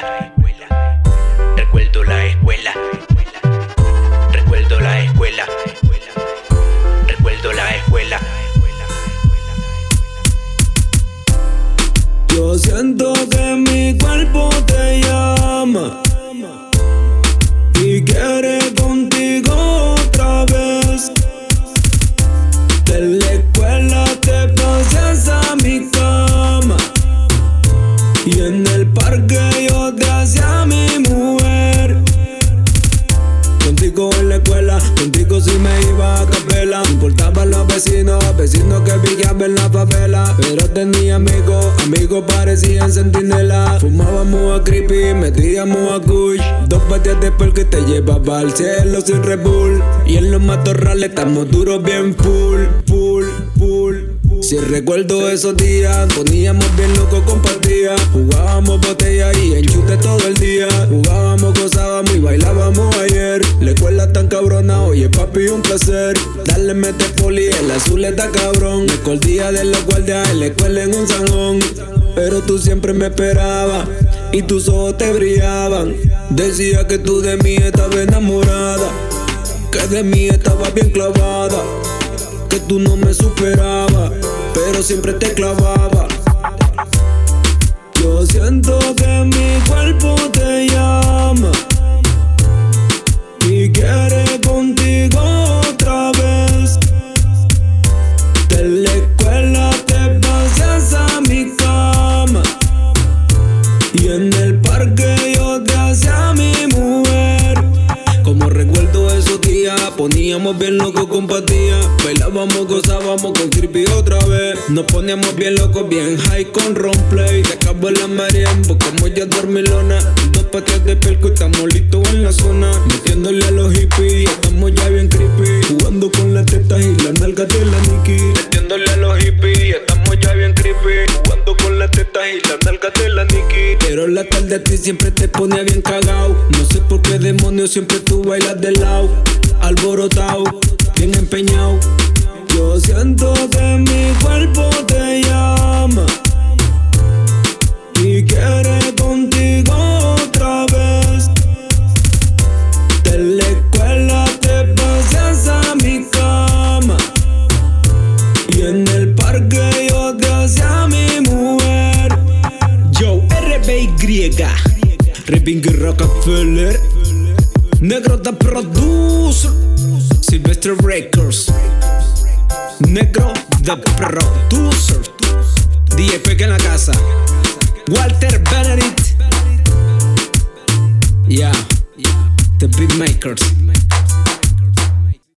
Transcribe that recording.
escuela. Recuerdo la escuela. Recuerdo la escuela. Recuerdo la escuela. Yo siento que mi cuerpo y en el parque yo te hacía mi mujer. Contigo en la escuela, contigo si me iba a capela. No importaban los vecinos, vecinos que vivían en la favela. Pero tenía amigos, amigos parecían sentinela. Fumábamos a creepy, metíamos a kush. Dos patias de que te llevaba al cielo sin Red Bull. Y en los matorrales estamos duros bien full. Si recuerdo esos días, poníamos bien locos compartía. Jugábamos botella y enchute todo el día. Jugábamos, gozábamos y bailábamos ayer. La escuela tan cabrona, oye papi, un placer. Dale mete poli, el azul está cabrón. Me escondía de los guardias en la escuela en un zanjón. Pero tú siempre me esperabas y tus ojos te brillaban. Decía que tú de mí estabas enamorada, que de mí estabas bien clavada que tú no me superabas, pero siempre te clavaba. Yo siento que mi cuerpo te llama y quiere contigo otra vez. De la escuela te pasas mi cama y en el parque yo te hacía mi poníamos bien locos compatía. Bailábamos, gozábamos con creepy otra vez. Nos poníamos bien locos, bien high con roleplay. Se acabó la marea, buscamos ya dormilona. Dos patias de pelco y estamos listos en la zona. Metiéndole a los hippies, estamos ya bien creepy. Jugando con las tetas y las nalgas de la Nikki. Metiéndole a los hippies, estamos ya bien creepy. Jugando con las tetas y las nalgas de la Nikki. Pero la tarde a ti siempre te ponía bien cagao. No sé por qué demonios siempre tú bailas de lado. Alborotado, bien empeñado. Yo siento que mi cuerpo te llama y quiere contigo otra vez. De la escuela te pasas a mi cama y en el parque yo te hacía mi mujer. Yo, RBY, Ripping Rockefeller, Negro the Producer, Sylvester Records, Negro the Producer, DJ Peque en la casa, Walter Benedict, yeah, The Beatmakers.